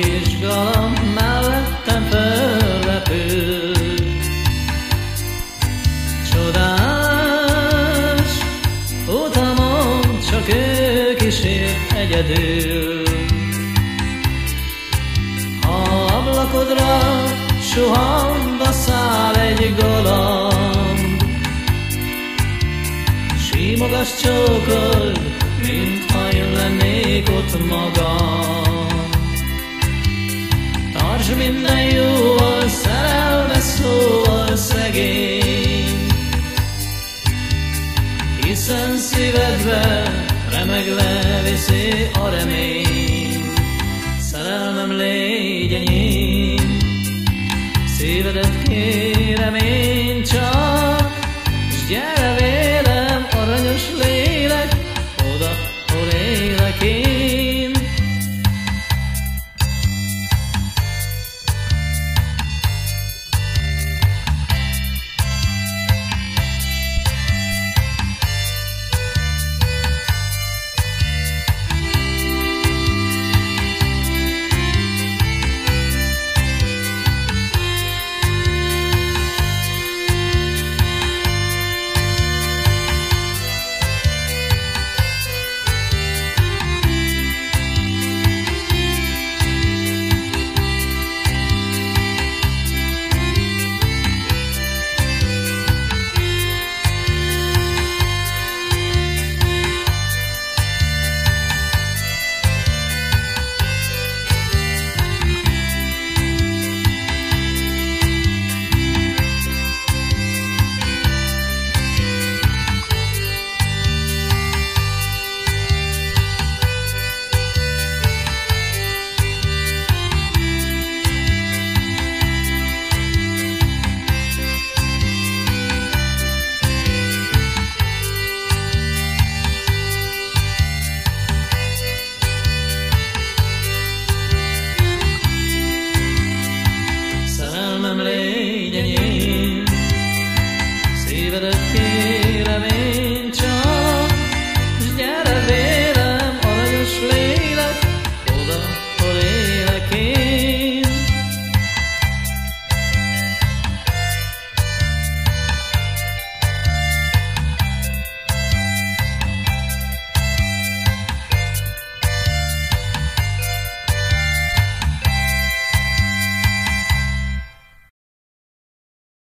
kis galamb mellettem fölrepül. Csodás utamon csak ő kísért egyedül. Ha ablakodra suhamba száll egy galamb, Simogass csókold, mintha én lennék ott magam. Minden jóval, szerelmes szóval szegény, hiszen szívedbe remegve viszi a remény. Szerelmem légy enyém, szívedet kérem én csak, s gyere vélem,